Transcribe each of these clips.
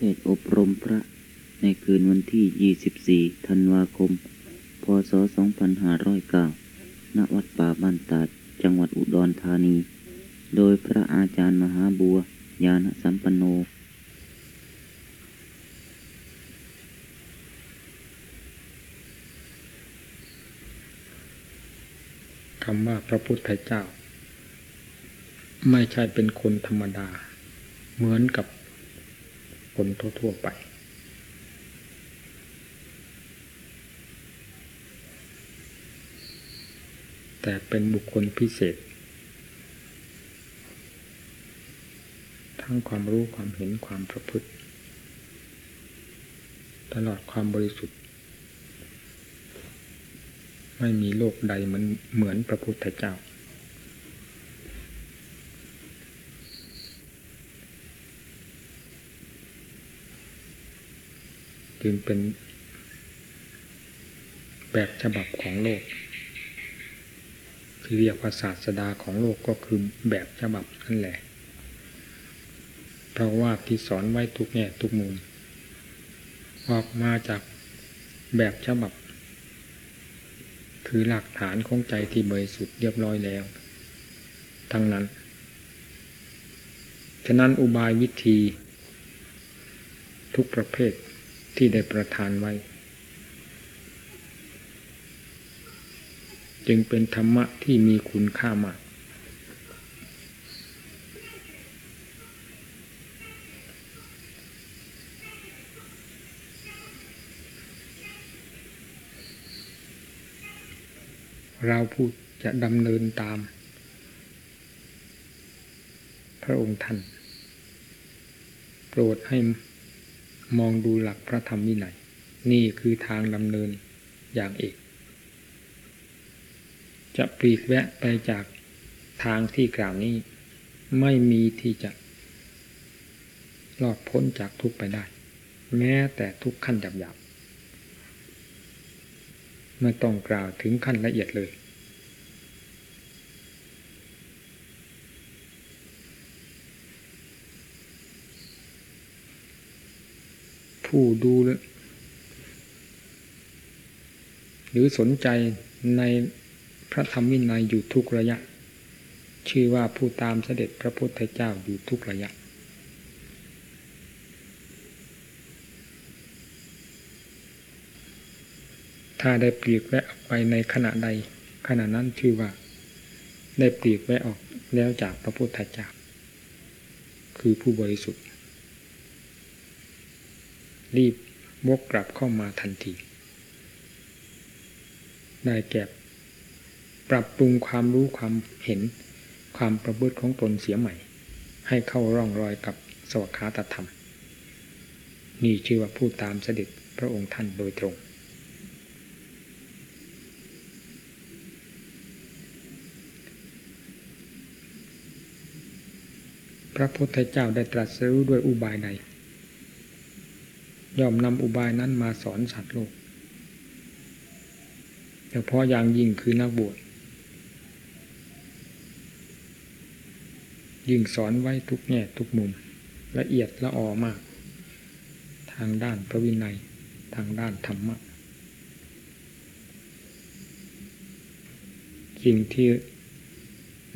เทศอบรมพระในคืนวันที่ 24 ธันวาคม พศ 2509 ณ วัดป่าบ้านตาด จังหวัดอุดรธานี โดยพระอาจารย์มหาบัวยานสัมปันโน คำว่าพระพุทธเจ้า ไม่ใช่เป็นคนธรรมดา เหมือนกับ คนทั่ว ๆ ไป แต่เป็นบุคคลพิเศษ ทั้งความรู้ความเห็นความประพฤติ ตลอดความบริสุทธิ์ ไม่มีโลกใดเหมือนเหมือนพระพุทธเจ้า จึงเป็นแบบฉบับของโลก ที่เรียกว่าศาสดาของโลกก็คือแบบฉบับนั่นแหละ เพราะว่าที่สอนไว้ทุกแง่ทุกมุม ออกมาจากแบบฉบับ คือหลักฐานของใจที่บริสุทธิ์เรียบร้อยแล้ว ทั้งนั้น ฉะนั้นอุบายวิธี ทุกประเภท ที่ได้ประทานไว้ จึงเป็นธรรมะที่มีคุณค่ามาก เราผู้จะดำเนินตาม พระองค์ท่านโปรดให้ มองดูหลักพระธรรมวินัยนี่คือทางดำเนินอย่างเอก จะปลีกแวะไปจากทางที่กล่าวนี้ ไม่มีที่จะรอดพ้นจากทุกไปได้ แม้แต่ทุกขั้นหยาบๆไม่ต้องกล่าวถึงขั้นละเอียดเลย ผู้ดูหรือสนใจในพระธรรมวินัยอยู่ทุกระยะ ชื่อว่าผู้ตามเสด็จพระพุทธเจ้าอยู่ทุกระยะ ถ้าได้ปลีกแวะออกไปในขณะใด ขณะนั้นชื่อว่า ได้ปลีกแวะออกแล้วจากพระพุทธเจ้าคือผู้บริสุทธิ์ รีบวกกลับเข้ามาทันที ได้แก็บปรับปรุงความรู้ความเห็นความประพฤติของตนเสียใหม่ ให้เข้าร่องรอยกับสวขาตธรรม นี่ชื่อว่าผู้ตามเสด็จพระองค์ท่านโดยตรง พระพุทธเจ้าได้ตรัสรู้ด้วยอุบายใด ย่อมนำอุบายนั้นมาสอนสัตว์โลกเฉพาะอย่างยิ่งคือนักบวชยิ่งสอนไว้ทุกแง่ทุกมุม ละเอียดละออมาก ทางด้านพระวินัยทางด้านธรรมะสิ่งที่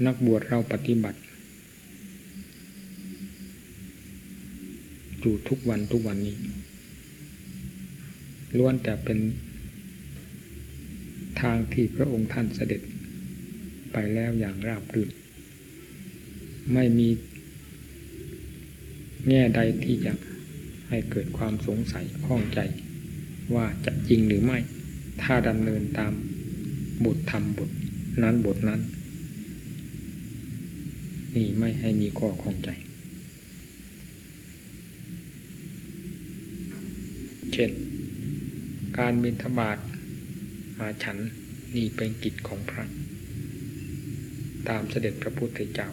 นักบวชเราปฏิบัติอยู่ทุกวันทุกวันนี้ ล้วนแต่เป็นทางที่พระองค์ท่านเสด็จไปแล้วอย่างราบรื่นไม่มีแง่ใดที่จะให้เกิดความสงสัยข้องใจ ว่าจะจริงหรือไม่ ถ้าดำเนินตามบทธรรมบทนั้นบทนั้น นี่ไม่ให้มีข้อข้องใจ เช่น การบิณฑบาตมาฉันนี่เป็นกิจของพระ ตามเสด็จพระพุทธเจ้า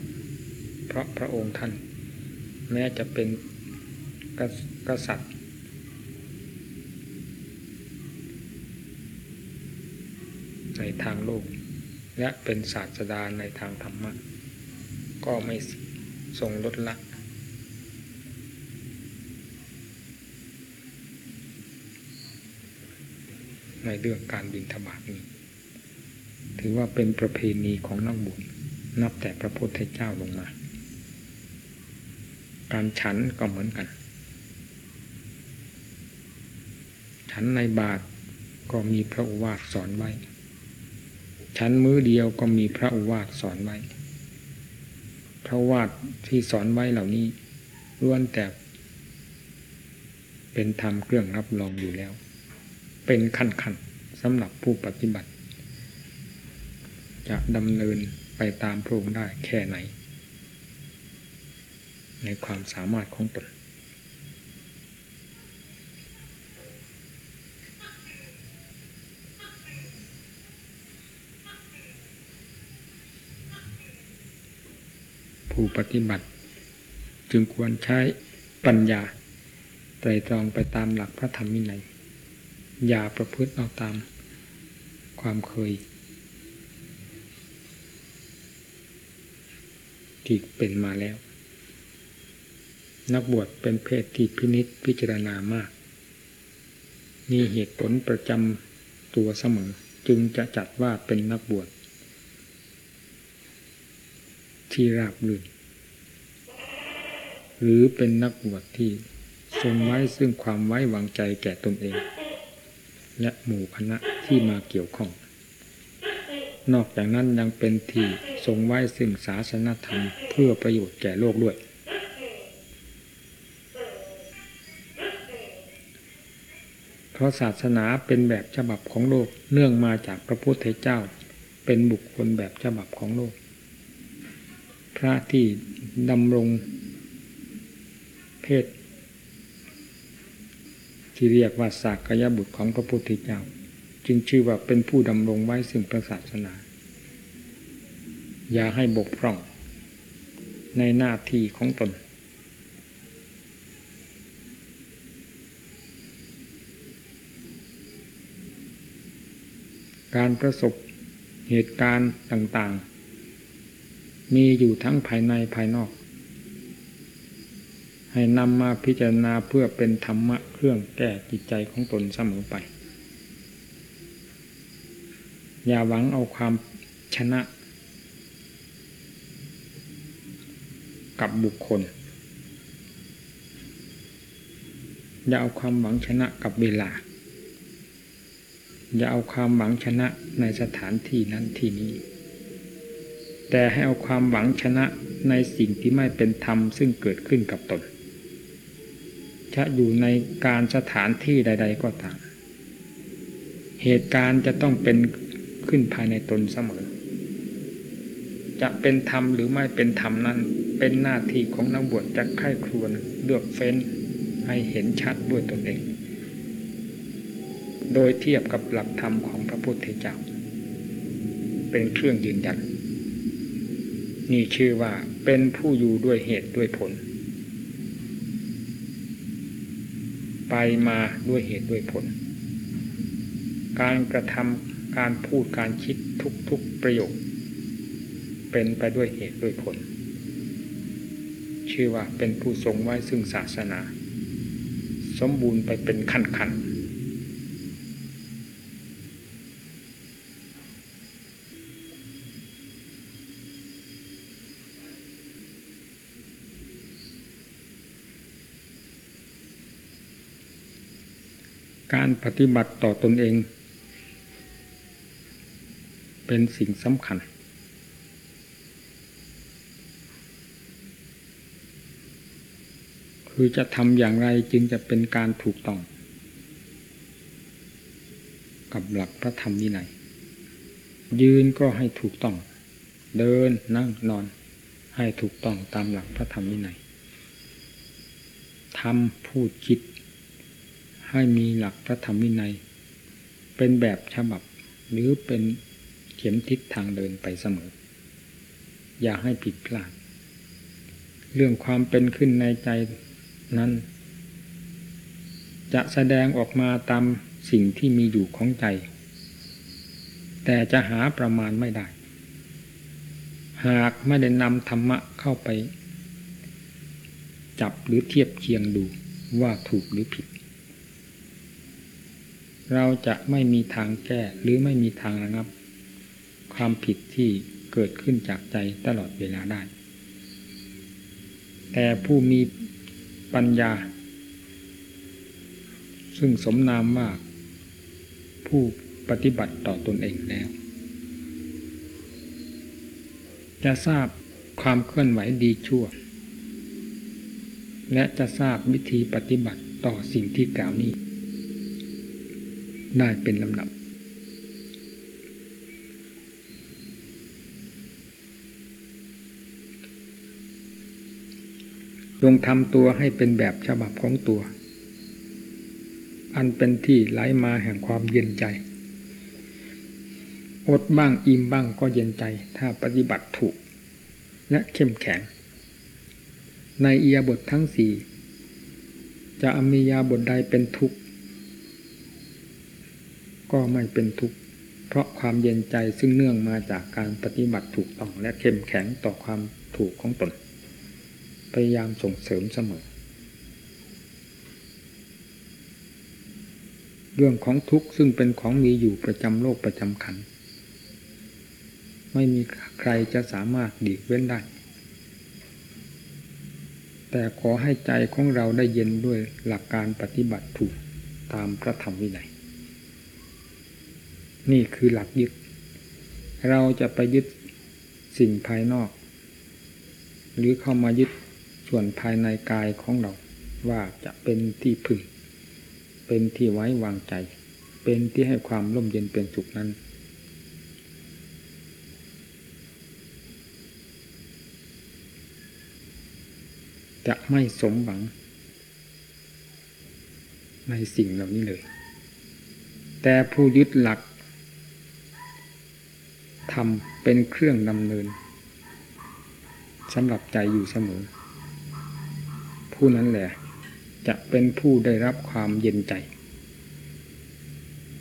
เพราะพระองค์ท่าน แม้จะเป็นกษัตริย์ ในทางโลก และเป็นศาสดาในทางธรรมะ ก็ไม่ทรงลดละ ในเรื่องการบินธบาตนี้ ถือว่าเป็นประเพณีของนักบุญนับแต่พระพุทธเจ้าลงมา การฉันก็เหมือนกัน ฉันในบาทก็มีพระอุวาทสอนไว้ ฉันมื้อเดียวก็มีพระอุวาทสอนไว้ พระวาทที่สอนไว้เหล่านี้ล้วนแต่เป็นธรรมเครื่องรับรองอยู่แล้ว เป็นขั้นขั้นสำหรับผู้ปฏิบัติ จะดำเนินไปตามพระองค์ได้แค่ไหน ในความสามารถของตนผู้ปฏิบัติ จึงควรใช้ปัญญาไตรตรองไปตามหลักพระธรรมวินัย อย่าประพฤติเอาตามความเคยที่เป็นมาแล้ว นักบวชเป็นเพศที่พินิษพิจารณามาก มีเหตุผลประจำตัวเสมอ จึงจะจัดว่าเป็นนักบวชที่ราบรื่นหรือเป็นนักบวชที่ทรงไว้ซึ่งความไว้วางใจแก่ตนเอง และหมู่คณะที่มาเกี่ยวข้อง นอกจากนั้นยังเป็นที่ทรงไว้ซึ่งศาสนธรรมเพื่อประโยชน์แก่โลกด้วย เพราะศาสนาเป็นแบบฉบับของโลกเนื่องมาจากพระพุทธเจ้า เป็นบุคคลแบบฉบับของโลก พระที่ดำรงเพศ ที่เรียกว่าสากยบุตรของพระพุทธเจ้า จึงชื่อว่าเป็นผู้ดำรงไว้ซึ่งพระศาสนา อย่าให้บกพร่องในหน้าที่ของตน การประสบเหตุการณ์ต่างๆ มีอยู่ทั้งภายในภายนอก ให้นำมาพิจารณาเพื่อเป็นธรรมะเครื่องแก้จิตใจของตนเสมอไป อย่าหวังเอาความชนะ กับบุคคล อย่าเอาความหวังชนะกับเวลา อย่าเอาความหวังชนะในสถานที่นั้นที่นี้ แต่ให้เอาความหวังชนะในสิ่งที่ไม่เป็นธรรมซึ่งเกิดขึ้นกับตน จะอยู่ในการสถานที่ใด ๆ ก็ตาม เหตุการณ์จะต้องเป็นขึ้นภายในตนเสมอ จะเป็นธรรมหรือไม่เป็นธรรมนั้น เป็นหน้าที่ของนักบวชจะไข้ครวนเลือกเฟ้นให้เห็นชัดด้วยตนเอง โดยเทียบกับหลักธรรมของพระพุทธเจ้า เป็นเครื่องยืนยันนี่ชื่อว่าเป็นผู้อยู่ด้วยเหตุด้วยผล ไปมาด้วยเหตุด้วยผล การกระทำการพูดการคิดทุกๆประโยค เป็นไปด้วยเหตุด้วยผล ชื่อว่าเป็นผู้ทรงไว้ซึ่งศาสนา สมบูรณ์ไปเป็นขั้นขั การปฏิบัติต่อตนเอง เป็นสิ่งสำคัญ คือจะทำอย่างไรจึงจะเป็นการถูกต้อง กับหลักพระธรรมวินัยยืนก็ให้ถูกต้อง เดินนั่งนอน ให้ถูกต้องตามหลักพระธรรมวินัยทำพูดคิด ให้มีหลักพระธรรมวินัย เป็นแบบฉบับหรือเป็นเข็มทิศทางเดินไปเสมอ อย่าให้ผิดพลาด เรื่องความเป็นขึ้นในใจนั้น จะแสดงออกมาตามสิ่งที่มีอยู่ของใจ แต่จะหาประมาณไม่ได้ หากไม่ได้นำธรรมะเข้าไป จับหรือเทียบเคียงดูว่าถูกหรือผิด เราจะไม่มีทางแก้หรือไม่มีทางระงับ ความผิดที่เกิดขึ้นจากใจตลอดเวลาได้ แต่ผู้มีปัญญา ซึ่งสมนามว่าผู้ปฏิบัติต่อตนเองแล้ว จะทราบความเคลื่อนไหวดีชั่ว และจะทราบวิธีปฏิบัติต่อสิ่งที่กล่าวนี้ ได้เป็นลำดับลงทำตัวให้เป็นแบบฉบับของตัว อันเป็นที่ไหลมาแห่งความเย็นใจ อดบ้างอิ่มบ้างก็เย็นใจ ถ้าปฏิบัติถูก และเข้มแข็ง ในเอียบททั้งสี่จะอมียาบทใดเป็นทุกข์ ก็ไม่เป็นทุกข์ เพราะความเย็นใจซึ่งเนื่องมาจากการปฏิบัติถูกต้องและเข้มแข็งต่อความถูกของตน พยายามส่งเสริมเสมอ เรื่องของทุกข์ซึ่งเป็นของมีอยู่ประจำโลกประจำขัน ไม่มีใครจะสามารถดีกเว้นได้แต่ขอให้ใจของเราได้เย็นด้วยหลักการปฏิบัติถูกตามพระธรรมวินัย นี่คือหลักยึด เราจะไปยึดสิ่งภายนอก หรือเข้ามายึดส่วนภายในกายของเรา ว่าจะเป็นที่พึ่ง เป็นที่ไว้วางใจ เป็นที่ให้ความร่มเย็นเป็นสุขนั้น จะไม่สมหวัง ในสิ่งเหล่านี้เลย แต่ผู้ยึดหลัก ทำเป็นเครื่องดำเนินสำหรับใจอยู่เสมอ ผู้นั้นแหละ จะเป็นผู้ได้รับความเย็นใจ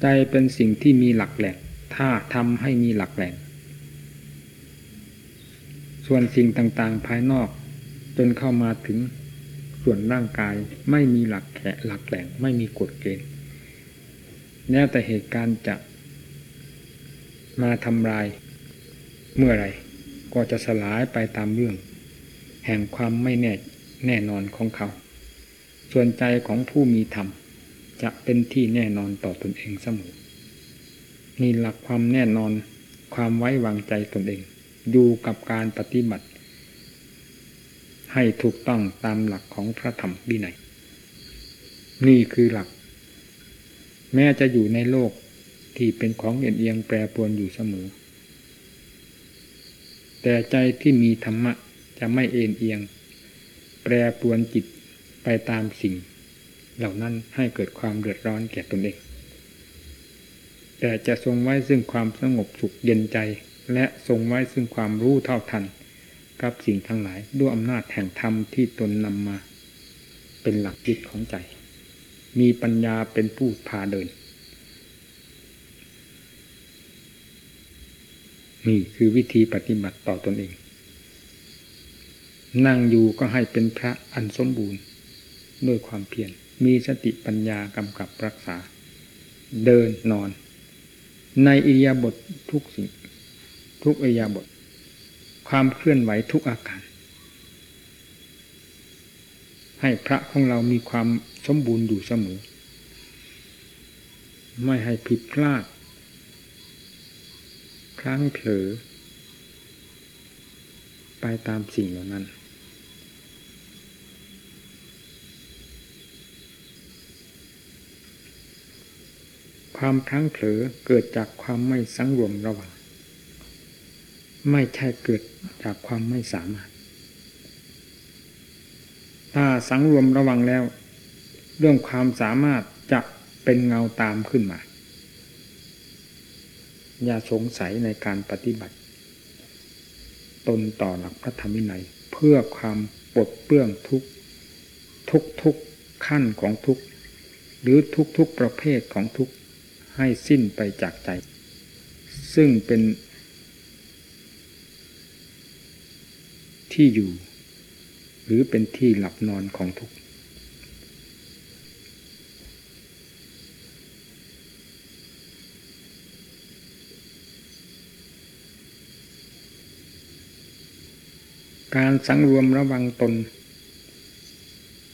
ใจเป็นสิ่งที่มีหลักแหล่งถ้าทำให้มีหลักแหล่งส่วนสิ่งต่างๆภายนอก จนเข้ามาถึงส่วนร่างกายไม่มีหลักแขหลักแหล่งไม่มีกฎเกณฑ์แม้แต่เหตุการณ์จะ มาทำลาย เมื่อไรก็จะสลายไปตามเรื่อง แห่งความไม่แน่แน่นอนของเขา ส่วนใจของผู้มีธรรม จะเป็นที่แน่นอนต่อตนเองเสมอนี่หลักความแน่นอนความไว้วางใจตนเองดูกับการปฏิบัติ ให้ถูกต้องตามหลักของพระธรรมวินัยนี่คือหลัก แม้จะอยู่ในโลก ที่เป็นของเอียงเอียงแปรปรวนอยู่เสมอ แต่ใจที่มีธรรมะจะไม่เอ็นเอียง แปรปรวนจิตไปตามสิ่ง เหล่านั้นให้เกิดความเดือดร้อนแก่ตนเอง แต่จะทรงไว้ซึ่งความสงบสุขเย็นใจ และทรงไว้ซึ่งความรู้เท่าทัน กับสิ่งทั้งหลายด้วยอำนาจแห่งธรรมที่ตนนำมา เป็นหลักจิตของใจ มีปัญญาเป็นผู้พาเดิน นี่คือวิธีปฏิบัติต่อตนเอง นั่งอยู่ก็ให้เป็นพระอันสมบูรณ์ ด้วยความเพียรมีสติปัญญากำกับรักษา เดินนอน ในอิริยาบถททุกสิ่ง ทุกอิริยาบถความเคลื่อนไหวทุกอาการ ให้พระของเรามีความสมบูรณ์อยู่เสมอ ไม่ให้ผิดพลาด ครั้งเผลอ ไปตามสิ่งเหล่านั้น ความพลั้งเผลอเกิดจากความไม่สังรวมระวัง ไม่ใช่เกิดจากความไม่สามารถ ถ้าสังรวมระวังแล้ว เรื่องความสามารถจะเป็นเงาตามขึ้นมา อย่าสงสัยในการปฏิบัติ ตนต่อหลักพระธรรมวินัย เพื่อความปลดเปลื้องทุกทุกทุกขั้นของทุกหรือทุกทุกประเภทของทุกให้สิ้นไปจากใจ ซึ่งเป็น ที่อยู่ หรือเป็นที่หลับนอนของทุก การสังรวมระวังตน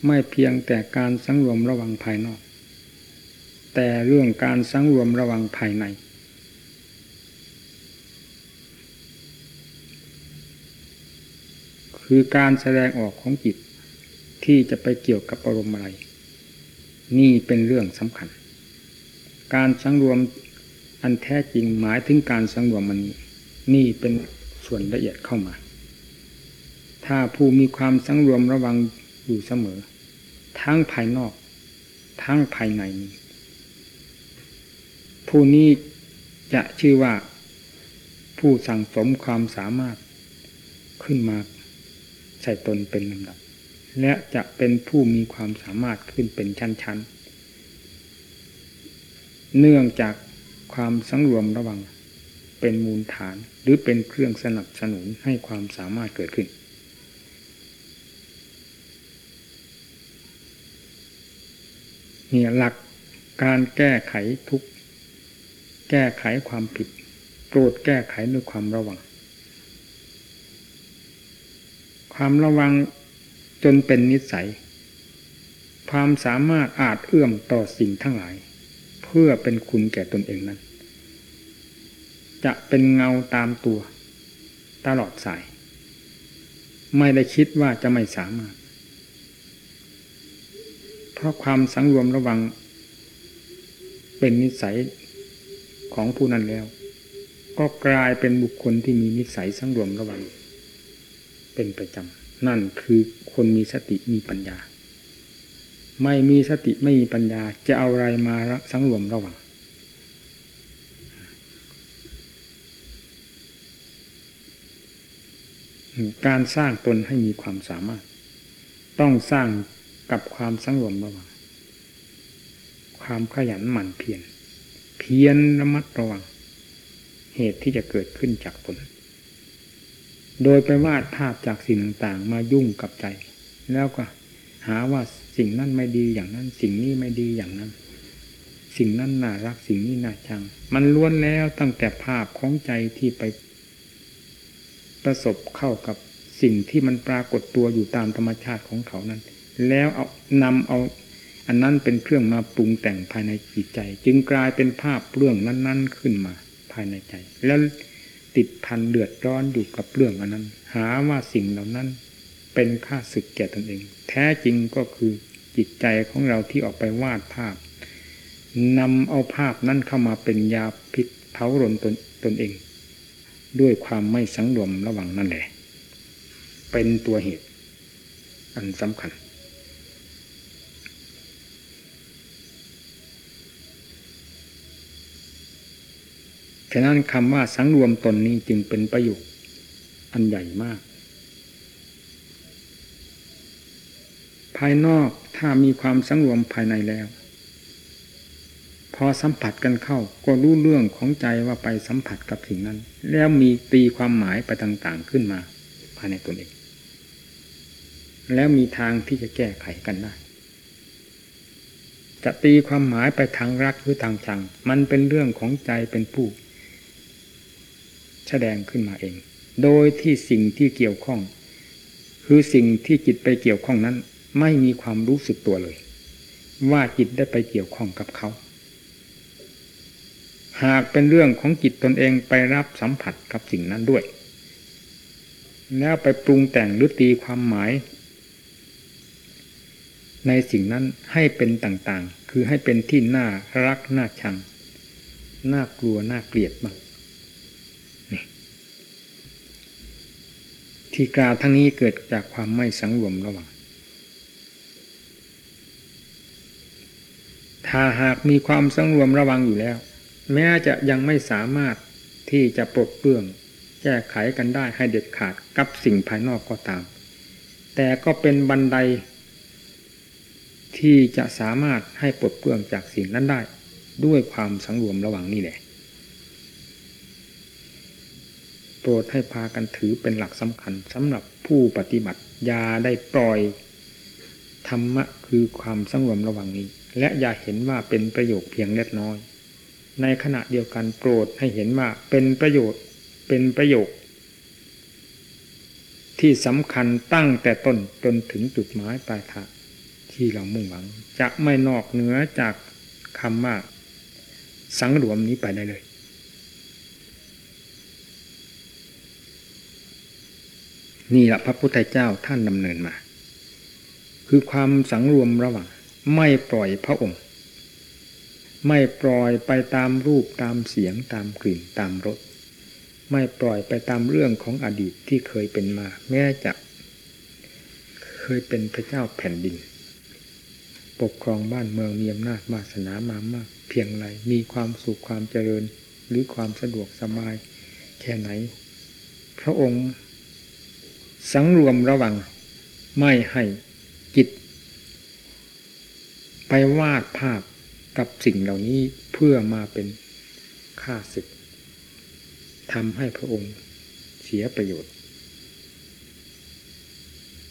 ไม่เพียงแต่การสังรวมระวังภายนอก แต่เรื่องการสังรวมระวังภายใน คือการแสดงออกของจิตที่จะไปเกี่ยวกับอารมณ์อะไร นี่เป็นเรื่องสำคัญ การสังรวมอันแท้จริงหมายถึงการสังรวมมันนี้ นี่เป็นส่วนละเอียดเข้ามา ถ้าผู้มีความสังรวมระวังอยู่เสมอ ทั้งภายนอก ทั้งภายในนี้ผู้นี้จะชื่อว่า ผู้สั่งสมความสามารถขึ้นมาใส่ตนเป็นลำดับ และจะเป็นผู้มีความสามารถขึ้นเป็นชั้นๆ เนื่องจากความสังรวมระวังเป็นมูลฐานหรือเป็นเครื่องสนับสนุนให้ความสามารถเกิดขึ้น เนี่ยหลักการแก้ไขทุกแก้ไขความผิดโปรดแก้ไขด้วยความระวัง ความระวังจนเป็นนิสัย ความสามารถอาจเอื้อมต่อสิ่งทั้งหลาย เพื่อเป็นคุณแก่ตนเองนั้น จะเป็นเงาตามตัว ตลอดสาย ไม่ได้คิดว่าจะไม่สามารถ ราะความสังรวมระวัง เป็นนิสัยของผู้นั้นแล้ว ก็กลายเป็นบุคคลที่มีนิสัยสังรวมระวัง เป็นประจำนั่นคือคนมีสติมีปัญญา ไม่มีสติไม่มีปัญญาจะเอาอะไรมาสังรวมระวังการสร้างตนให้มีความสามารถ ต้องสร้าง กับความสังรวมระวัง ความขยันหมั่นเพียรเพียรระมัดระวัง เหตุที่จะเกิดขึ้นจากตนโดยไปวาดภาพจากสิ่งต่างๆ มายุ่งกับใจ แล้วก็หาว่าสิ่งนั้นไม่ดีอย่างนั้น สิ่งนี้ไม่ดีอย่างนั้น สิ่งนั้นน่ารักสิ่งนี้น่าชัง มันล้วนแล้วตั้งแต่ภาพของใจที่ไป ประสบเข้ากับสิ่งที่มันปรากฏตัวอยู่ตามธรรมชาติของเขานั้น แล้วเอานำเอาอันนั้นเป็นเครื่องมาปรุงแต่งภายในจิตใจ จึงกลายเป็นภาพเรื่องนั้น ๆขึ้นมาภายในใจ แล้วติดพันเดือดร้อนอยู่กับเรื่องอันนั้น หาว่าสิ่งเหล่านั้น เป็นค่าศึกแก่ตนเอง แท้จริงก็คือจิตใจของเราที่ออกไปวาดภาพนำเอาภาพนั้นเข้ามาเป็นยาพิษเผารนตนตนเอง ด้วยความไม่สังรวมระหวังนั่นแหละ เป็นตัวเหตุ อันสำคัญ ฉะนั้นคำว่าสังรวมตนนี้จึงเป็นประโยชน์อันใหญ่มาก ภายนอกถ้ามีความสังรวมภายในแล้ว พอสัมผัสกันเข้าก็รู้เรื่องของใจว่าไปสัมผัสกับสิ่งนั้น แล้วมีตีความหมายไปต่างๆขึ้นมา ภายในตนเอง แล้วมีทางที่จะแก้ไขกันได้จะตีความหมายไปทางรักหรือทางชัง มันเป็นเรื่องของใจเป็นผู้ แสดงขึ้นมาเอง โดยที่สิ่งที่เกี่ยวข้อง คือสิ่งที่จิตไปเกี่ยวข้องนั้น ไม่มีความรู้สึกตัวเลย ว่าจิตได้ไปเกี่ยวข้องกับเขา หากเป็นเรื่องของจิตตนเองไปรับสัมผัสกับสิ่งนั้นด้วย แล้วไปปรุงแต่งหรือตีความหมาย ในสิ่งนั้นให้เป็นต่างๆ คือให้เป็นที่น่ารักน่าชังน่ากลัวน่าเกลียดบ้าง ที่กล่าวทั้งนี้เกิดจากความไม่สังรวมระหว่างถ้าหากมีความสังรวมระวังอยู่แล้ว แม้จะยังไม่สามารถที่จะปลดเปลื้องแก้ไขกันได้ให้เด็ดขาดกับสิ่งภายนอกก็ตาม แต่ก็เป็นบันได ที่จะสามารถให้ปลดเปลื้องจากสิ่งนั้นได้ ด้วยความสังรวมระว่างนี่แหละ โปรดให้พากันถือเป็นหลักสำคัญสำหรับผู้ปฏิบัติยาได้ปล่อย ธรรมะคือความสังรวมระหว่างนี้ และอย่าเห็นว่าเป็นประโยคเพียงเล็กน้อย ในขณะเดียวกันโปรดให้เห็นว่าเป็นประโยชน์เป็นประโยคที่ที่สำคัญตั้งแต่ต้นจนถึงจุดหมายปลายทางที่เรามุ่งหวัง จะไม่นอกเหนือจากคำว่าสังรวมนี้ไปได้เลย นี่แหละพระพุทธเจ้าท่านดำเนินมา คือความสังรวมระหว่างไม่ปล่อยพระองค์ ไม่ปล่อยไปตามรูปตามเสียงตามกลิ่นตามรสไม่ปล่อยไปตามเรื่องของอดีตที่เคยเป็นมา แม้จะเคยเป็นพระเจ้าแผ่นดิน ปกครองบ้านเมืองมีอำนาจมาสนามามาก เพียงไรมีความสุขความเจริญหรือความสะดวกสบายแค่ไหน พระองค์ สังรวมระวัง ไม่ให้จิต ไปวาดภาพกับสิ่งเหล่านี้เพื่อมาเป็นค่าศึกทำให้พระองค์เสียประโยชน์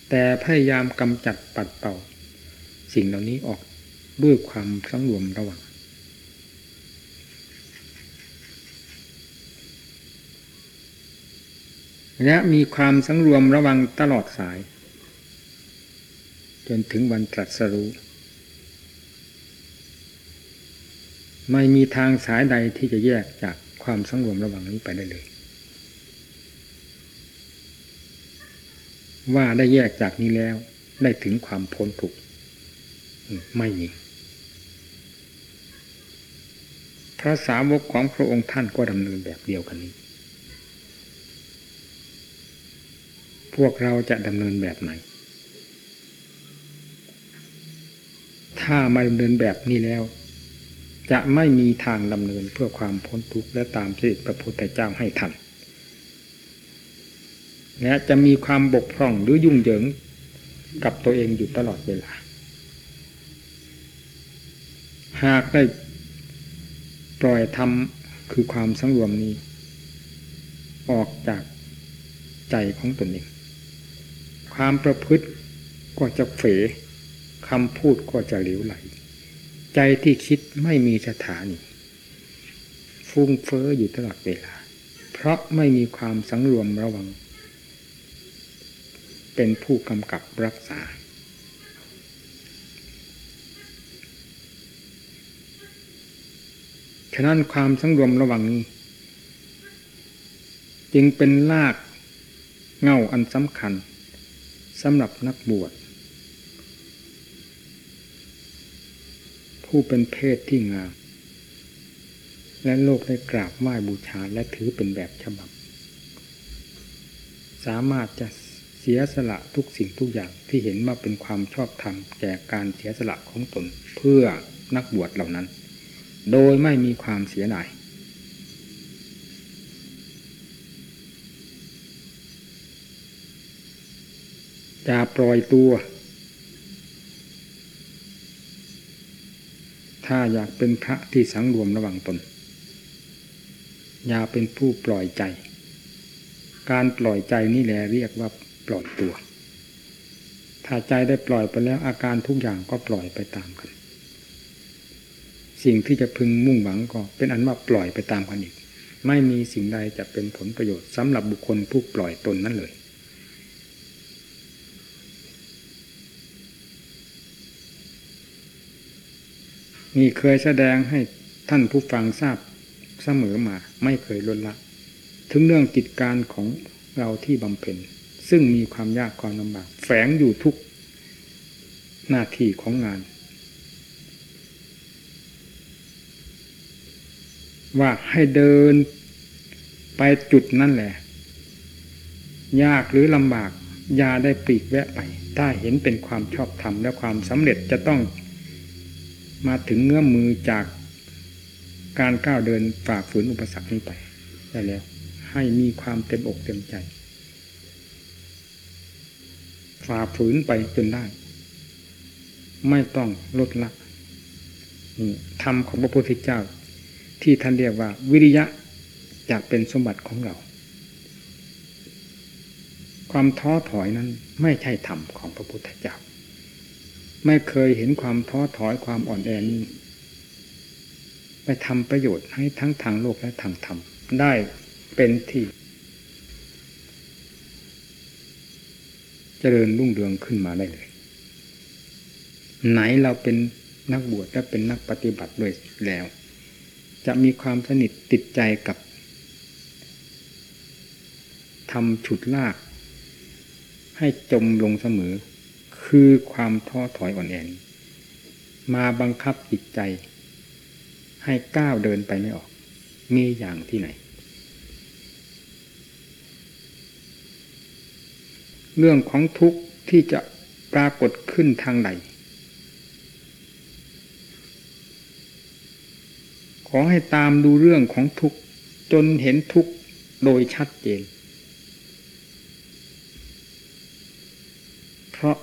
แต่พยายามกำจัดปัดเป่า สิ่งเหล่านี้ออกด้วยความสังรวมระวัง และมีความสังรวมระวังตลอดสาย จนถึงวันตรัสรู้ ไม่มีทางสายใดที่จะแยกจากความสังรวมระวังนี้ไปได้เลย ว่าได้แยกจากนี้แล้วได้ถึงความพ้นทุกข์ไม่มีพระสาวกของพระองค์ท่านก็ดำเนินแบบเดียวกันนี้ พวกเราจะดำเนินแบบไหน ถ้าไม่ดำเนินแบบนี้แล้ว จะไม่มีทางดำเนินเพื่อความพ้นทุกข์และตามที่พระพุทธเจ้าให้ทันและจะมีความบกพร่องหรือยุ่งเหยิงกับตัวเองอยู่ตลอดเวลา หากได้ปล่อยทำคือความสังรวมนี้ ออกจากใจของตนเอง ความประพฤติก็จะเฝคำพูดก็จะเหลวไหล ใจที่คิดไม่มีสถานีฟุ้งเฟอ้ออยู่ตลอดเวลา เพราะไม่มีความสังรวมระวัง เป็นผู้กำกับรักษา ฉะนั้นความสังรวมระวังนี้ จึงเป็นลากเง่าอันสำคัญ สำหรับนักบวชผู้เป็นเพศที่งาม และโลกได้กราบไหว้บูชาและถือเป็นแบบฉบับ สามารถจะเสียสละทุกสิ่งทุกอย่างที่เห็นว่าเป็นความชอบธรรมแก่การเสียสละของตนเพื่อนักบวชเหล่านั้น โดยไม่มีความเสียดาย จะปล่อยตัว ถ้าอยากเป็นพระที่สังรวมระหว่างตน อย่าเป็นผู้ปล่อยใจ การปล่อยใจนี่แหละเรียกว่าปล่อยตัว ถ้าใจได้ปล่อยไปแล้วอาการทุกอย่างก็ปล่อยไปตามกัน สิ่งที่จะพึงมุ่งหวังก็เป็นอันว่าปล่อยไปตามกันอีก ไม่มีสิ่งใดจะเป็นผลประโยชน์สำหรับบุคคลผู้ปล่อยตนนั้นเลย นี่เคยแสดงให้ท่านผู้ฟังทราบเสมอมาไม่เคยลดละ ถึงเรื่องกิจการของเราที่บำเพ็ญซึ่งมีความยากความลำบาก แฝงอยู่ทุกหน้าที่ของงาน ว่าให้เดินไปจุดนั่นแหละ ยากหรือลำบากยาได้ปีกแวะไป ถ้าเห็นเป็นความชอบธรรมและความสำเร็จจะต้อง มาถึงเงื้อมมือจากการก้าวเดินฝ่าฝืนอุปสรรคนี้ไปได้แล้ว ให้มีความเต็มอกเต็มใจ ฝ่าฝืนไปจนได้ ไม่ต้องลดละนี่ธรรมของพระพุทธเจ้า ที่ท่านเรียกว่า วิริยะจะเป็นสมบัติของเรา ความท้อถอยนั้นไม่ใช่ธรรมของพระพุทธเจ้า ไม่เคยเห็นความท้อถอยความอ่อนแอนี้ไปทำประโยชน์ให้ทั้งทางโลกและทางธรรมได้เป็นที่เจริญรุ่งเรืองขึ้นมาได้เลย ไหนเราเป็นนักบวชและเป็นนักปฏิบัติด้วยแล้ว จะมีความสนิทติดใจกับทำฉุดลาก ให้จมลงเสมอ คือความท้อถอยอ่อนแอมาบังคับจิตใจ ให้ก้าวเดินไปไม่ออก มีอย่างที่ไหน เรื่องของทุกข์ที่จะปรากฏขึ้นทางใดขอให้ตามดูเรื่องของทุกข์จนเห็นทุกข์โดยชัดเจน เพราะ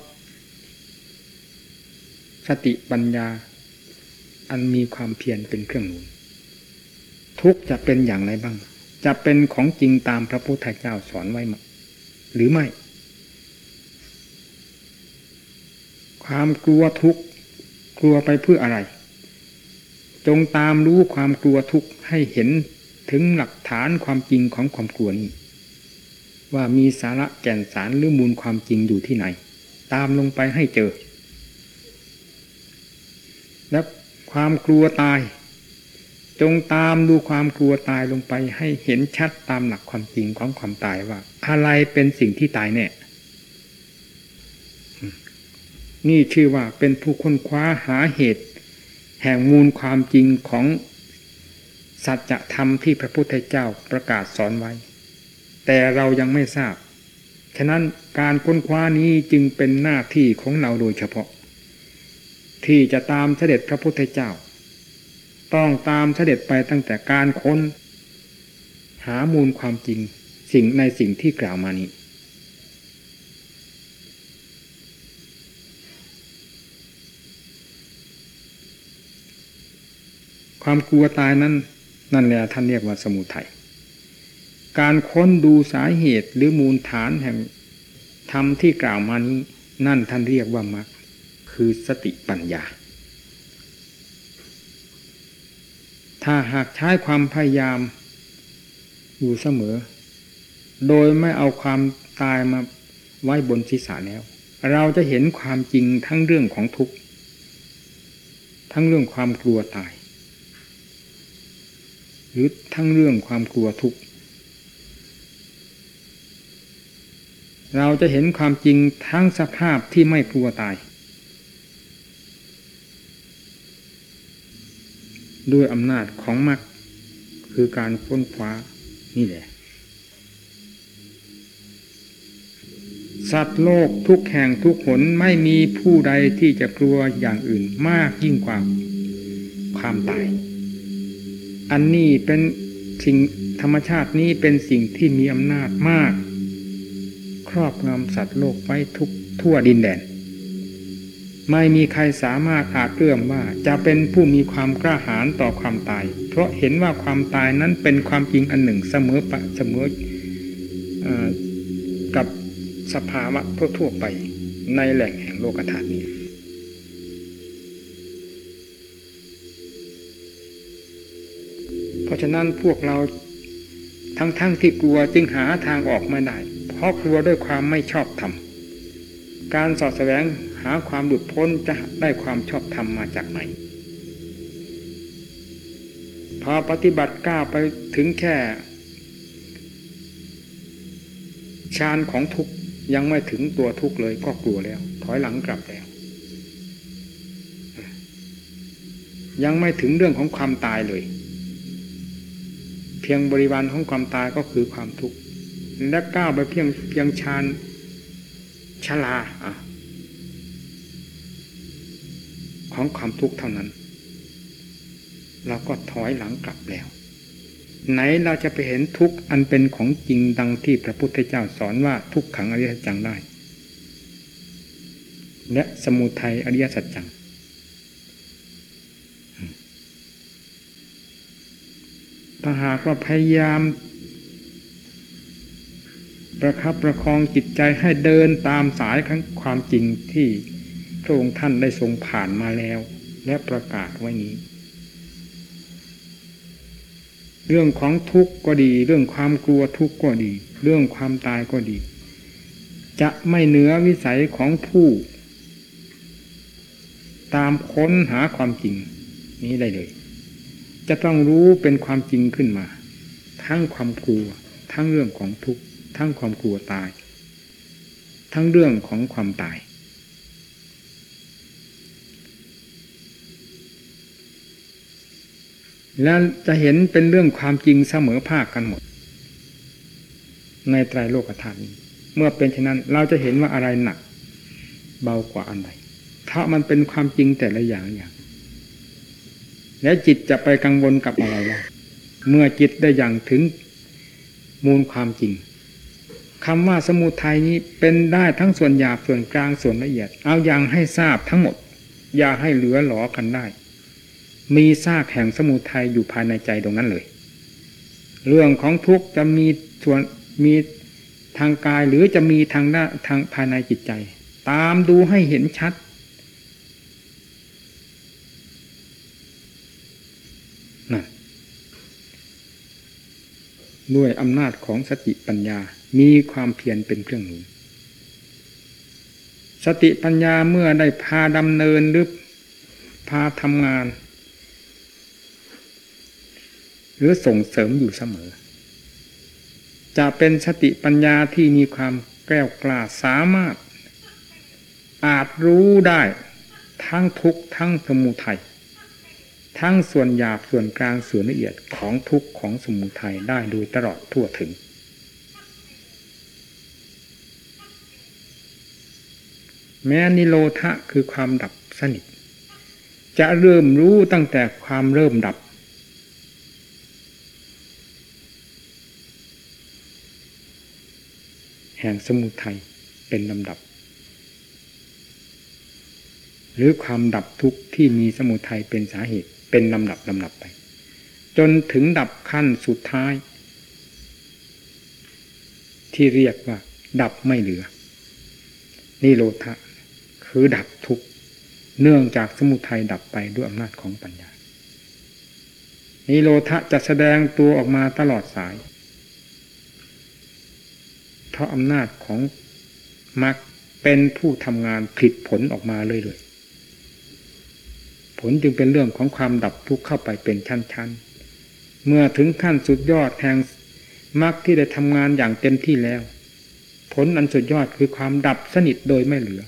สติปัญญา อันมีความเพียรเป็นเครื่องหนุนทุกจะเป็นอย่างไรบ้าง จะเป็นของจริงตามพระพุทธเจ้าสอนไว้หมหรือไม่ ความกลัวทุกข์กลัวไปเพื่ออะไร จงตามรู้ความกลัวทุกข์ให้เห็นถึงหลักฐานความจริงของความกลัวนี้ ว่ามีสาระแก่นสารหรือมูลความจริงอยู่ที่ไหน ตามลงไปให้เจอ และความกลัวตาย จงตามดูความกลัวตายลงไป ให้เห็นชัดตามหลักความจริงของความตายว่า อะไรเป็นสิ่งที่ตายแน่นี่ชื่อว่าเป็นผู้ค้นคว้าหาเหตุ แห่งมูลความจริงของสัจธรรมที่พระพุทธเจ้าประกาศสอนไว้ แต่เรายังไม่ทราบ ฉะนั้นการค้นคว้านี้จึงเป็นหน้าที่ของเราโดยเฉพาะ ที่จะตามเสด็จพระพุทธเจ้า ต้องตามเสด็จไปตั้งแต่การค้น หามูลความจริงสิ่งในสิ่งที่กล่าวมานี้ความกลัวตายนั้นนั่นแหละท่านเรียกว่าสมุทัยการค้นดูสาเหตุหรือมูลฐานแห่งธรรมที่กล่าวมานี้ นั่นท่านเรียกว่ามรรค คือสติปัญญา ถ้าหากใช้ความพยายามอยู่เสมอ โดยไม่เอาความตายมาไว้บนศีรษะแล้ว เราจะเห็นความจริงทั้งเรื่องของทุกข์ ทั้งเรื่องความกลัวตาย หรือทั้งเรื่องความกลัวทุกข์ เราจะเห็นความจริงทั้งสภาพที่ไม่กลัวตาย ด้วยอำนาจของมรรคคือการค้นคว้านี่แหละ สัตว์โลกทุกแห่งทุกหนไม่มีผู้ใดที่จะกลัวอย่างอื่นมากยิ่งกว่าความตาย อันนี้เป็นสิ่งธรรมชาตินี้เป็นสิ่งที่มีอำนาจมาก ครอบงำสัตว์โลกไว้ทุกทั่วดินแดน ไม่มีใครสามารถอาจเอื้อมว่าจะเป็นผู้มีความกล้าหาญต่อความตาย เพราะเห็นว่าความตายนั้นเป็นความจริงอันหนึ่งเสมอปะเสมอกับสภาวะทั่วๆไปในแหล่งแห่งโลกธาตุนี้เพราะฉะนั้นพวกเราทั้งๆทที่กลัวจึงหาทางออกไม่ได้ เพราะกลัวด้วยความไม่ชอบธรรม การสอดแสวง หาความหลุดพ้นจะได้ความชอบธรรมมาจากไหน พอปฏิบัติก้าวไปถึงแค่ฌานของทุกยังไม่ถึงตัวทุกเลยก็กลัวแล้ว ถอยหลังกลับแล้ว ยังไม่ถึงเรื่องของความตายเลย เพียงบริวารของความตายก็คือความทุกข์และก้าวไปเพียงเพียงฌานชลาอะ ของความทุกข์เท่านั้น เราก็ถอยหลังกลับแล้ว ไหนเราจะไปเห็นทุกข์อันเป็นของจริงดังที่พระพุทธเจ้าสอนว่าทุกขังอริยสัจจังได้ และสมุทัยอริยสัจจังถ้าหากว่าพยายาม ประคับประคองจิตใจให้เดินตามสายของความจริงที่ ระองค์ท่านได้ทรงผ่านมาแล้ว และประกาศไว้นี้ เรื่องของทุกข์ก็ดี เรื่องความกลัวทุกข์ก็ดี เรื่องความตายก็ดีจจะไม่เหนือวิสัยของผู้ ตามค้นหาความจริงนี้ได้เลย จะต้องรู้เป็นความจริงขึ้นมา ทั้งความกลัว ทั้งเรื่องของทุกข์ ทั้งความกลัวตาย ทั้งเรื่องของความตาย และจะเห็นเป็นเรื่องความจริงเสมอภาคกันหมด ในไตรโลกธาตุนี้เมื่อเป็นเช่นนั้นเราจะเห็นว่าอะไรหนัก เบากว่าอันใดถ้ามันเป็นความจริงแต่ละอย่างอย่าง และจิตจะไปกังวลกับอะไรล่ะเมื่อจิตได้อย่างถึงมูลความจริงคำว่าสมุทัยนี้เป็นได้ทั้งส่วนหยาบส่วนกลางส่วนละเอียด เอาอย่างให้ทราบทั้งหมด อย่าให้เหลือหลอกันได้ มีซากแห่งสมุทัยอยู่ภายในใจตรงนั้นเลย เรื่องของทุกข์จะมีส่วนมีทางกายหรือจะมีทางหน้าทางภายในจิตใจ ตามดูให้เห็นชัดนั่นด้วยอำนาจของสติปัญญา มีความเพียรเป็นเครื่องหนุนสติปัญญาเมื่อได้พาดำเนินหรือพาทำงาน หรือส่งเสริมอยู่เสมอ จะเป็นสติปัญญาที่มีความแกล้วกล้าสามารถ อาจรู้ได้ทั้งทุกทั้งสมุทัยทั้งส่วนหยาบส่วนกลางส่วนละเอียดของทุกของสมุทัยได้โดยตลอดทั่วถึง แม้นิโรธะคือความดับสนิท จะเริ่มรู้ตั้งแต่ความเริ่มดับ แห่งสมุทัยเป็นลำดับ หรือความดับทุกข์ที่มีสมุทัยเป็นสาเหตุเป็นลำดับลำดับไป จนถึงดับขั้นสุดท้าย ที่เรียกว่า ดับไม่เหลือนิโรธะคือดับทุกข์เนื่องจากสมุทัยดับไปด้วยอำนาจของปัญญานิโรธะจะแสดงตัวออกมาตลอดสาย ราะอำนาจของมรรคเป็นผู้ทำงานผลิตผลออกมาเลยเลย ผลจึงเป็นเรื่องของความดับทุกข์เข้าไปเป็นชั้นๆ เมื่อถึงขั้นสุดยอดแห่งมรรคที่ได้ทำงานอย่างเต็มที่แล้ว ผลอันสุดยอดคือความดับสนิทโดยไม่เหลือ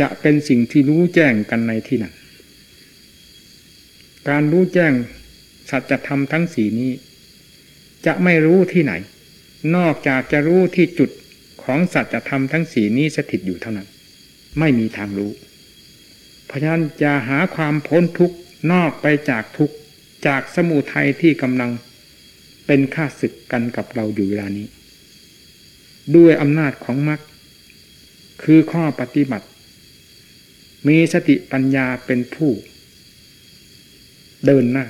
จะเป็นสิ่งที่รู้แจ้งกันในที่นั้นการรู้แจ้ง สัจธรรมทั้งสี่นี้ จะไม่รู้ที่ไหน นอกจากจะรู้ที่จุดของสัจธรรมทั้งสี่นี้สถิตอยู่เท่านั้น ไม่มีทางรู้ เพราะฉะนั้นจะหาความพ้นทุกข์นอกไปจากทุกข์จากสมุทัยที่กำลังเป็นข้าศึกกันกับเราอยู่เวลานี้ ด้วยอำนาจของมรรคคือข้อปฏิบัติ มีสติปัญญาเป็นผู้ เดินหน้า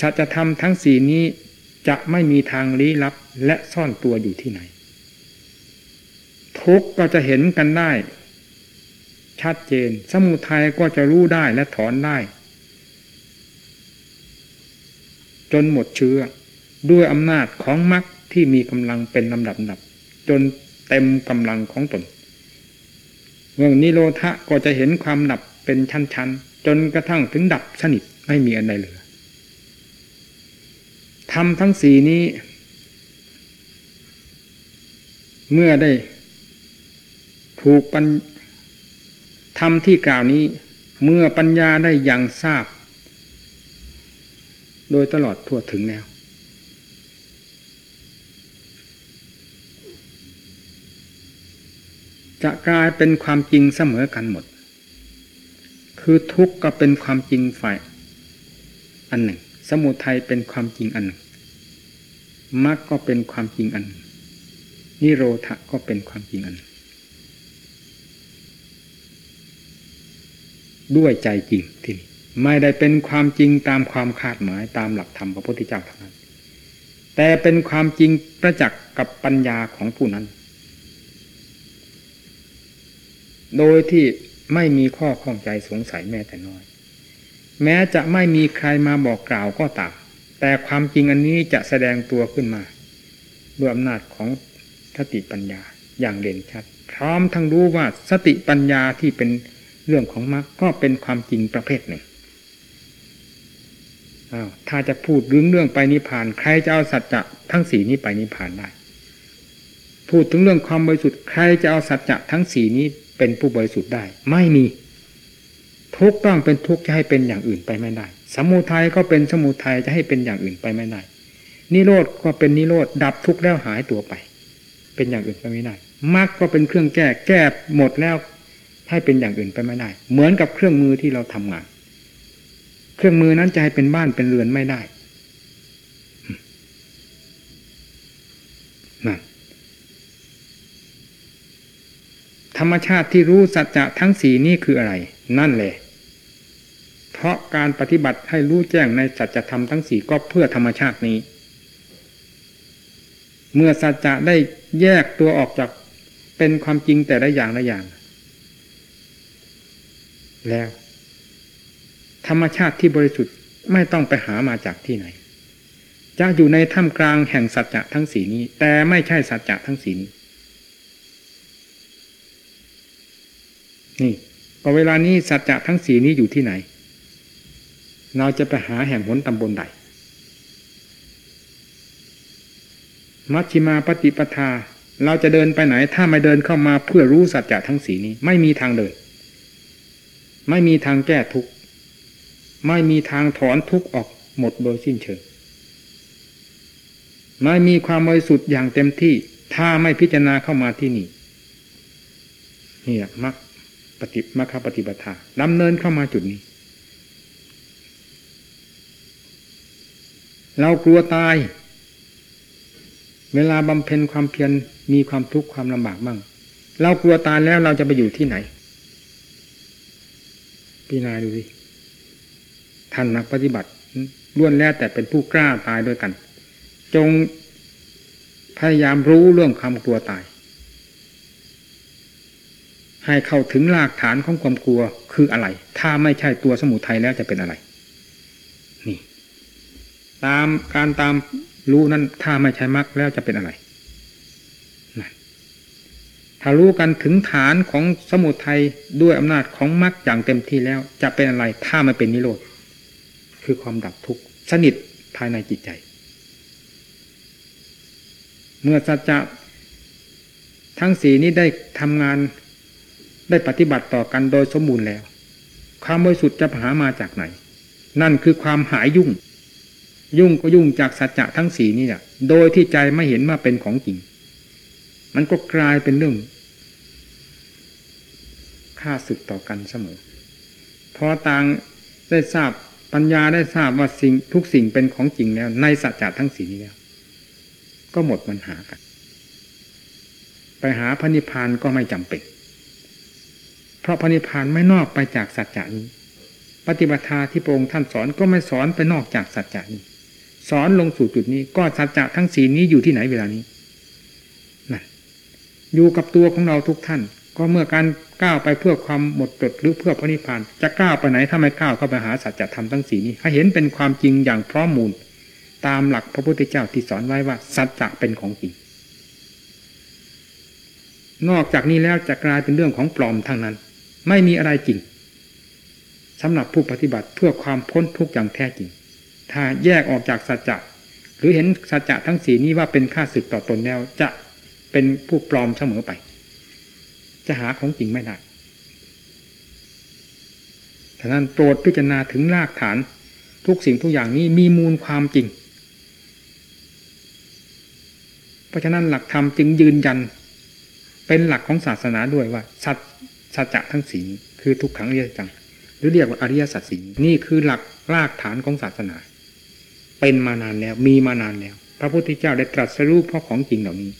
สัจธรรมทั้งสี่นี้จะไม่มีทางลี้ลับและซ่อนตัวอยู่ที่ไหน ทุกก็จะเห็นกันได้ ชัดเจน สมุทัยก็จะรู้ได้และถอนได้ จนหมดเชื้อ ด้วยอำนาจของมรรคที่มีกำลังเป็นลำดับดับ จนเต็มกำลังของตนเมื่อนิโรธะก็จะเห็นความดับเป็นชั้นๆ จนกระทั่งถึงดับสนิทไม่มีอันใดเหลือ ทำทั้งสี่นี้ เมื่อได้ ถูกปัญทำที่กล่าวนี้ เมื่อปัญญาได้ยังทราบ โดยตลอดทั่วถึงแล้ว จะกลายเป็นความจริงเสมอกันหมด คือทุกข์ก็เป็นความจริงฝ่ายอันหนึ่ง สมุทัยเป็นความจริงอันหนึ่ง มรรคก็เป็นความจริงอัน นิโรธก็เป็นความจริงอัน ด้วยใจจริงที่นี่ไม่ได้เป็นความจริงตามความคาดหมายตามหลักธรรมพระพุทธเจ้าเท่านั้น แต่เป็นความจริงประจักษ์กับปัญญาของผู้นั้น โดยที่ไม่มีข้อข้องใจสงสัยแม้แต่น้อย แม้จะไม่มีใครมาบอกกล่าวก็ตาม แต่ความจริงอันนี้จะแสดงตัวขึ้นมา ด้วยอำนาจของสติปัญญาอย่างเด่นชัด พร้อมทั้งรู้ว่าสติปัญญาที่เป็นเรื่องของมรรคก็เป็นความจริงประเภทหนึ่งอ้าวถ้าจะพูดเรื่องเรื่องไปนิพพาน ใครจะเอาสัจจะทั้งสี่นี้ไปนิพพานได้ พูดถึงเรื่องความบริสุทธิ์ใครจะเอาสัจจะทั้งสี่นี้เป็นผู้บริสุทธิ์ได้ ไม่มีทุกต้องเป็นทุกจะให้เป็นอย่างอื่นไปไม่ได้ สมุทัยก็เป็นสมุทัยจะให้เป็นอย่างอื่นไปไม่ได้ นิโรธก็เป็นนิโรธดับทุกข์แล้วหายตัวไป เป็นอย่างอื่นไปไม่ได้มรรคก็เป็นเครื่องแก้แก้หมดแล้วให้เป็นอย่างอื่นไปไม่ได้ เหมือนกับเครื่องมือที่เราทำงาน เครื่องมือนั้นจะให้เป็นบ้านเป็นเรือนไม่ได้นั่นธรรมชาติที่รู้สัจจะทั้งสี่นี้คืออะไร นั่นแหละ เพราะการปฏิบัติให้รู้แจ้งในสัจธรรมทั้งสี่ก็เพื่อธรรมชาตินี้ เมื่อสัจจะได้แยกตัวออกจากเป็นความจริงแต่ละอย่างละอย่าง แล้ว ธรรมชาติที่บริสุทธิ์ไม่ต้องไปหามาจากที่ไหน จะอยู่ในท่ามกลางแห่งสัจจะทั้งสีนี้ แต่ไม่ใช่สัจจะทั้งสีนี้ นี่พอเวลานี้สัจจะทั้งสีนี้อยู่ที่ไหน เราจะไปหาแห่งหนตำบลใด มัชชิมาปฏิปทา เราจะเดินไปไหน ถ้าไม่เดินเข้ามาเพื่อรู้สัจจะทั้งสีนี้ ไม่มีทางเดิน ไม่มีทางแก้ทุกข์ไม่มีทางถอนทุกข์ออกหมดโดยสิ้นเชิงไม่มีความบริสุทธิ์อย่างเต็มที่ ถ้าไม่พิจารณาเข้ามาที่นี่นี่มักปฏิมัคคปฏิปทาดำเนินเข้ามาจุดนี้ เรากลัวตาย เวลาบำเพ็ญความเพียรมีความทุกข์ความลำบากบ้างเรากลัวตายแล้วเราจะไปอยู่ที่ไหน พี่นายดูสิท่านนักปฏิบัติล้วนแล้วแต่เป็นผู้กล้าตายด้วยกัน จงพยายามรู้เรื่องความกลัวตาย ให้เข้าถึงรากฐานของความกลัวคืออะไร ถ้าไม่ใช่ตัวสมุทัยแล้วจะเป็นอะไร นี่ ตามการตามรู้นั้นถ้าไม่ใช่มรรคแล้วจะเป็นอะไรถ้ารู้กันถึงฐานของสมุทัยด้วยอำนาจของมรรคอย่างเต็มที่แล้ว จะเป็นอะไรถ้าไม่เป็นนิโรธคือความดับทุกข์สนิทภายในจิตใจ เมื่อสัจจะทั้งสีนี้ได้ทำงานได้ปฏิบัติต่อกันโดยสมบูรณ์แล้ว ความบริสุทธิ์จะหามาจากไหน นั่นคือความหายยุ่ง ยุ่งก็ยุ่งจากสัจจะทั้งสี่นี่แหละโดยที่ใจไม่เห็นว่าเป็นของจริง มันก็กลายเป็นเรื่องค่าศึกต่อกันเสมอพอต่างได้ทราบปัญญาได้ทราบว่าสิ่งทุกสิ่งเป็นของจริงแล้ว ในสัจจะทั้งสี่นี้แล้ว ก็หมดปัญหากัน ไปหาพระนิพพานก็ไม่จำเป็น เพราะพระนิพพานไม่นอกไปจากสัจจะนี้ปฏิบัติที่พระองค์ท่านสอนก็ไม่สอนไปนอกจากสัจจะนี้ สอนลงสู่จุดนี้ ก็สัจจะทั้งสีนี้อยู่ที่ไหนเวลานี้นั่นอยู่กับตัวของเราทุกท่าน ก็เมื่อการก้าวไปเพื่อความหมดจดหรือเพื่อพระนิพพาน จะก้าวไปไหนถ้าไม่ก้าวเข้าไปหาสัจธรรมทั้งสีนี้ให้เห็นเป็นความจริงอย่างพร้อมมูล ตามหลักพระพุทธเจ้าที่สอนไว้ว่าสัจจะเป็นของจริงนอกจากนี้แล้วจะกลายเป็นเรื่องของปลอมทั้งนั้น ไม่มีอะไรจริงสำหรับผู้ปฏิบัติเพื่อความพ้นทุกข์อย่างแท้จริง ถ้าแยกออกจากสัจจะหรือเห็นสัจจะทั้งสีนี้ว่าเป็นค่าศึกต่อตนแล้ว จะเป็นผู้ปลอมเสมอไป จะหาของจริงไม่ได้ฉะนั้นโปรดพิจารณาถึงรากฐาน ทุกสิ่งทุกอย่างนี้มีมูลความจริง เพราะฉะนั้นหลักธรรมจึงยืนยัน เป็นหลักของศาสนาด้วยว่า สัจสัจจะทั้งสีคือทุกขังเรียจัง หรือเรียกว่าอริยสัจสีนี่คือหลักรากฐานของศาสนา เป็นมานานแล้ว มีมานานแล้ว พระพุทธเจ้าได้ตรัสรู้เพราะของจริงเหล่านี้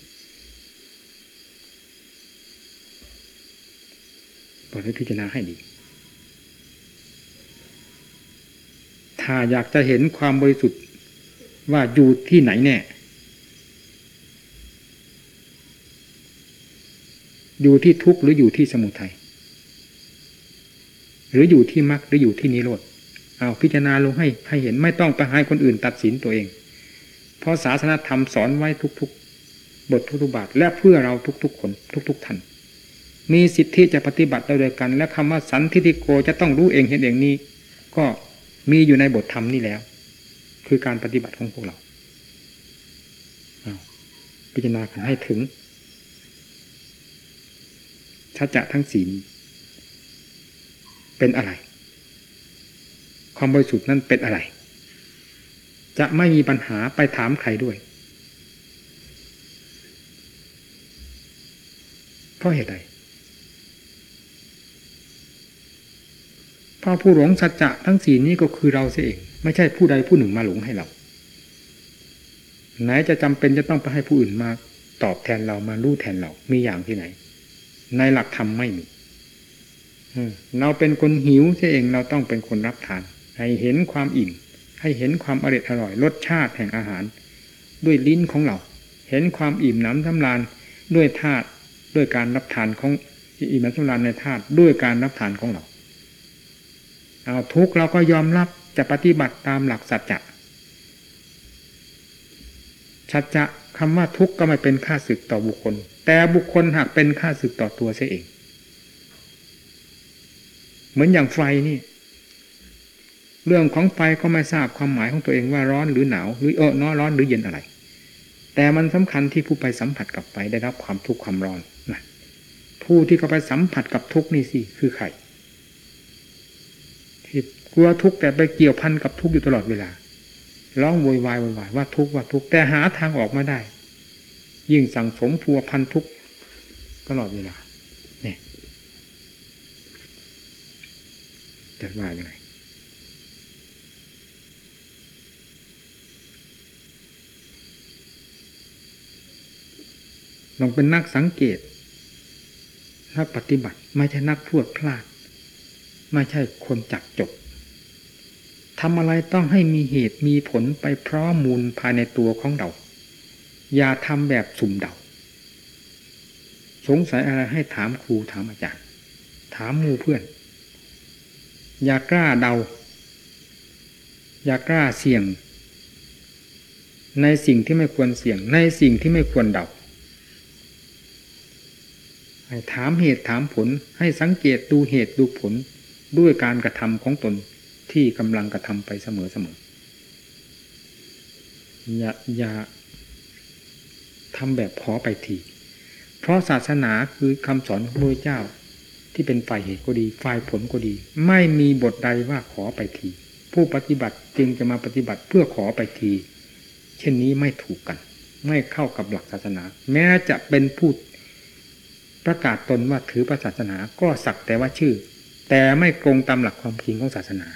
โปรดให้พิจารณาให้ดี ถ้าอยากจะเห็นความบริสุทธิ์ว่าอยู่ที่ไหนแน่ อยู่ที่ทุกข์หรืออยู่ที่สมุทัย หรืออยู่ที่มรรคหรืออยู่ที่นิโรธ เอาพิจารณาลงให้ให้เห็นไม่ต้องไปให้คนอื่นตัดสินตัวเอง เพราะศาสนาธรรมสอนไว้ทุกๆ บททุกๆบาทและเพื่อเราทุกๆคนทุก ๆท่านมีสิทธิจะปฏิบัติได้ด้วยกัน และคำว่าสันทิฏฐิโกจะต้องรู้เองเห็นเองนี้ ก็มีอยู่ในบทธรรมนี้แล้ว คือการปฏิบัติของพวกเราพิจารณากันให้ถึงชัดจะทั้งสีนี้เป็นอะไร ความบริสุทธิ์นั้นเป็นอะไร จะไม่มีปัญหาไปถามใครด้วย เพราะเหตุใดเพราะผู้หลงสัจจะทั้งสี่นี้ก็คือเราเสียเอง ไม่ใช่ผู้ใดผู้หนึ่งมาหลงให้เรา ไหนจะจำเป็นจะต้องไปให้ผู้อื่นมาตอบแทนเรามารู้แทนเรา มีอย่างที่ไหน ในหลักธรรมไม่มีเราเป็นคนหิวเสียเองเราต้องเป็นคนรับทาน ให้เห็นความอิ่ม ให้เห็นความอร่อยอร่อยรสชาติแห่งอาหาร ด้วยลิ้นของเรา เห็นความอิ่มน้ำสำราญด้วยธาตุด้วยการรับทานของอิ่มน้ำสำราญในธาตุด้วยการรับทานของเราเอาทุกเราก็ยอมรับจะปฏิบัติตามหลักสัจจะสัจจะคำว่าทุกข์ก็ไม่เป็นค่าศึกต่อบุคคล แต่บุคคลหากเป็นค่าศึกต่อตัวเสียเอง เหมือนอย่างไฟนี่ เรื่องของไฟก็ไม่ทราบความหมายของตัวเองว่าร้อนหรือหนาวหรือเออน้อร้อนหรือเย็นอะไร แต่มันสำคัญที่ผู้ไปสัมผัสกับไฟได้รับความทุกข์ความร้อนนะผู้ที่เขาไปสัมผัสกับทุกข์นี่สิคือใครที่กลัวทุกข์แต่ไปเกี่ยวพันกับทุกข์อยู่ตลอดเวลาร้องโวยวายโวยวายว่าทุกข์ว่าทุกข์แต่หาทางออกมาได้ ยิ่งสั่งสมพัวพันทุกข์ตลอดเวลาเนี่ยจะว่ายังไง ลองเป็นนักสังเกตนักปฏิบัติไม่ใช่นักพูดพลาด ไม่ใช่คนจักจบทำอะไรต้องให้มีเหตุมีผลไปพร้อมมูลภายในตัวของเรา อย่าทำแบบสุ่มเดา สงสัยอะไรให้ถามครูถามอาจารย์ ถามมูเพื่อน อย่ากล้าเดา อย่ากล้าเสี่ยง ในสิ่งที่ไม่ควรเสี่ยง ในสิ่งที่ไม่ควรเดา ให้ถามเหตุถามผล ให้สังเกตดูเหตุดูผลด้วยการกระทำของตนที่กำลังกระทำไปเสมอเสมออย่าอย่าทำแบบพอไปที เพราะศาสนาคือคำสอนของพระเจ้า ที่เป็นฝ่ายเหตุก็ดีฝ่ายผลก็ดี ไม่มีบทใดว่าขอไปที ผู้ปฏิบัติจึงจะมาปฏิบัติเพื่อขอไปที เช่นนี้ไม่ถูกกัน ไม่เข้ากับหลักศาสนา แม้จะเป็นผู้ ประกาศตนว่าถือพระศาสนาก็สักแต่ว่าชื่อ แต่ไม่ตรงตามหลักความจริงของศาสนา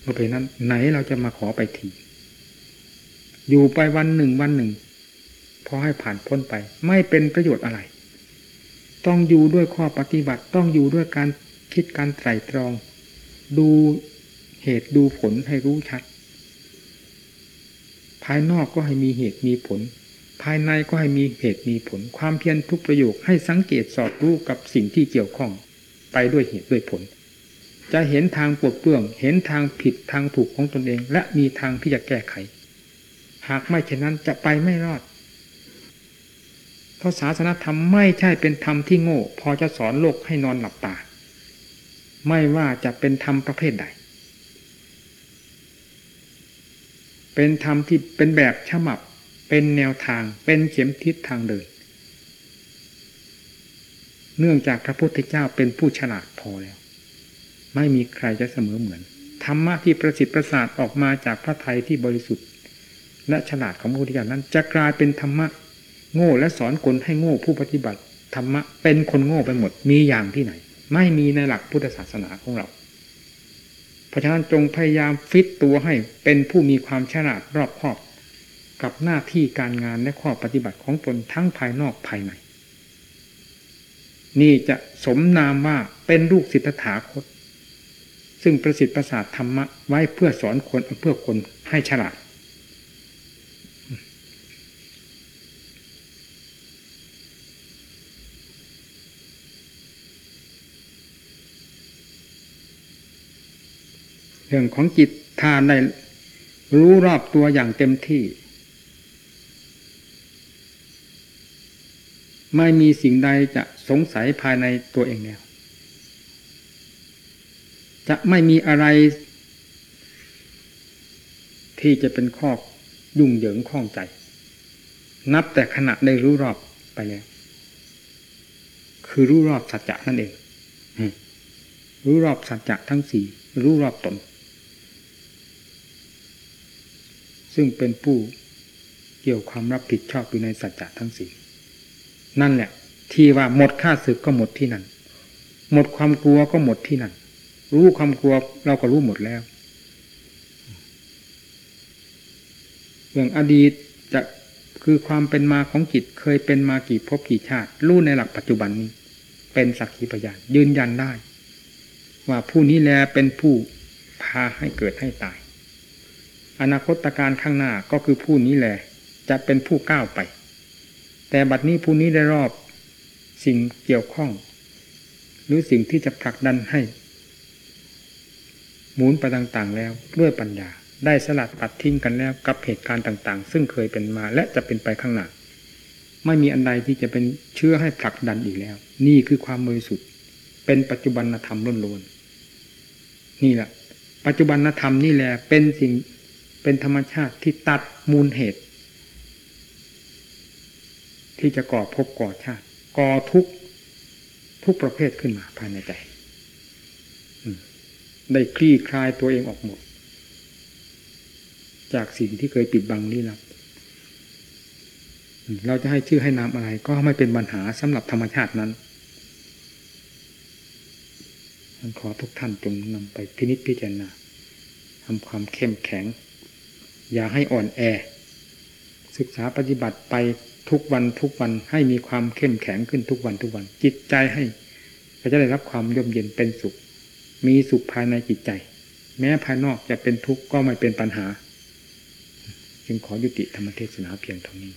เพราะเนั้นไหนเราจะมาขอไปทีอยู่ไปวันหนึ่งวันหนึ่งพอให้ผ่านพ้นไป ไม่เป็นประโยชน์อะไร ต้องอยู่ด้วยข้อปฏิบัติต้องอยู่ด้วยการคิดการไตรตรอง ดูเหตุดูผลให้รู้ชัด ภายนอกก็ให้มีเหตุมีผล ภายในก็ให้มีเหตุมีผล ความเพียรทุกประโยคให้สังเกตสอดรู้กับสิ่งที่เกี่ยวข้อง ไปด้วยเหตุด้วยผล จะเห็นทางปวดเปื้อง เห็นทางผิดทางถูกของตนเอง และมีทางที่จะแก้ไข หากไม่เช่นนั้นจะไปไม่รอดเพราะศาสนธรรมไม่ใช่เป็นธรรมที่โง่ พอจะสอนโลกให้นอนหลับตา ไม่ว่าจะเป็นธรรมประเภทใด เป็นธรรมที่เป็นแบบฉบับ เป็นแนวทางเป็นเข็มทิศทางเดิน เนื่องจากพระพุทธเจ้าเป็นผู้ฉลาดพอแล้ว ไม่มีใครจะเสมอเหมือนธรรมะที่ประสิทธิ์ประสาทออกมาจากพระไทยที่บริสุทธิ์ และฉลาดของพระพุทธเจ้านั้น จะกลายเป็นธรรมะโง่และสอนคนให้โง่ผู้ปฏิบัติธรรมะเป็นคนโง่ไปหมดมีอย่างที่ไหน ไม่มีในหลักพุทธศาสนาของเรา เพราะฉะนั้นจงพยายามฟิตตัวให้เป็นผู้มีความฉลาดรอบคอบ กับหน้าที่การงานและข้อปฏิบัติของตนทั้งภายนอกภายใน นี่จะสมนามว่าเป็นลูกศิษย์ถาคต ซึ่งประสิทธิ์ประสาทธรรมะไว้เพื่อสอนคนเพื่อคนให้ฉลาด เรื่องของจิตถ้าได้รู้รอบตัวอย่างเต็มที่ ไม่มีสิ่งใดจะสงสัยภายในตัวเองแล้ว จะไม่มีอะไร ที่จะเป็นข้อยุ่งเหยิงข้องใจ นับแต่ขณะได้รู้รอบไปแล้วคือรู้รอบสัจจะนั่นเอง รู้รอบสัจจะทั้งสี่ รู้รอบตน ซึ่งเป็นผู้เกี่ยวความรับผิดชอบอยู่ในสัจจะทั้งสี่ นั่นแหละ ที่ว่าหมดค่าศึกก็หมดที่นั่น หมดความกลัวก็หมดที่นั่น รู้ความกลัวเราก็รู้หมดแล้วเรื่องอดีตจะคือความเป็นมาของจิตเคยเป็นมากี่ภพกี่ชาติรู้ในหลักปัจจุบันนี้ เป็นสักขีพยานยืนยันได้ ว่าผู้นี้แลเป็นผู้พาให้เกิดให้ตาย อนาคตการข้างหน้าก็คือผู้นี้แหละจะเป็นผู้ก้าวไป แต่บัดนี้ผู้นี้ได้รอบสิ่งเกี่ยวข้อง หรือสิ่งที่จะผลักดันให้ หมุนไปต่างๆ แล้วด้วยปัญญา ได้สลัดปัดทิ้งกันแล้วกับเหตุการณ์ต่างๆ ซึ่งเคยเป็นมาและจะเป็นไปข้างหน้าไม่มีอันใดที่จะเป็นเชื้อให้ผลักดันอีกแล้ว นี่คือความบริสุทธิ์เป็นปัจจุบันธรรมล้วนๆนี่แหละปัจจุบันธรรมนี่แหละเป็นสิ่งเป็นธรรมชาติที่ตัดมูลเหตุ ที่จะก่อภพก่อชาติ ก่อทุกทุกประเภทขึ้นมาภายในใจได้คลี่คลายตัวเองออกหมด จากสิ่งที่เคยปิดบังนี่แล้วเราจะให้ชื่อให้นามอะไร ก็ไม่เป็นปัญหาสำหรับธรรมชาตินั้นขอทุกท่านจงนำไปพินิจพิจารณาทำความเข้มแข็ง อย่าให้อ่อนแอ ศึกษาปฏิบัติไป ทุกวันทุกวันให้มีความเข้มแข็งขึ้นทุกวันทุกวัน จิตใจให้ก็จะได้รับความร่มเย็นเป็นสุข มีสุขภายในจิตใจ แม้ภายนอกจะเป็นทุกข์ก็ไม่เป็นปัญหา จึงขอยุติธรรมเทศนาเพียงเท่านี้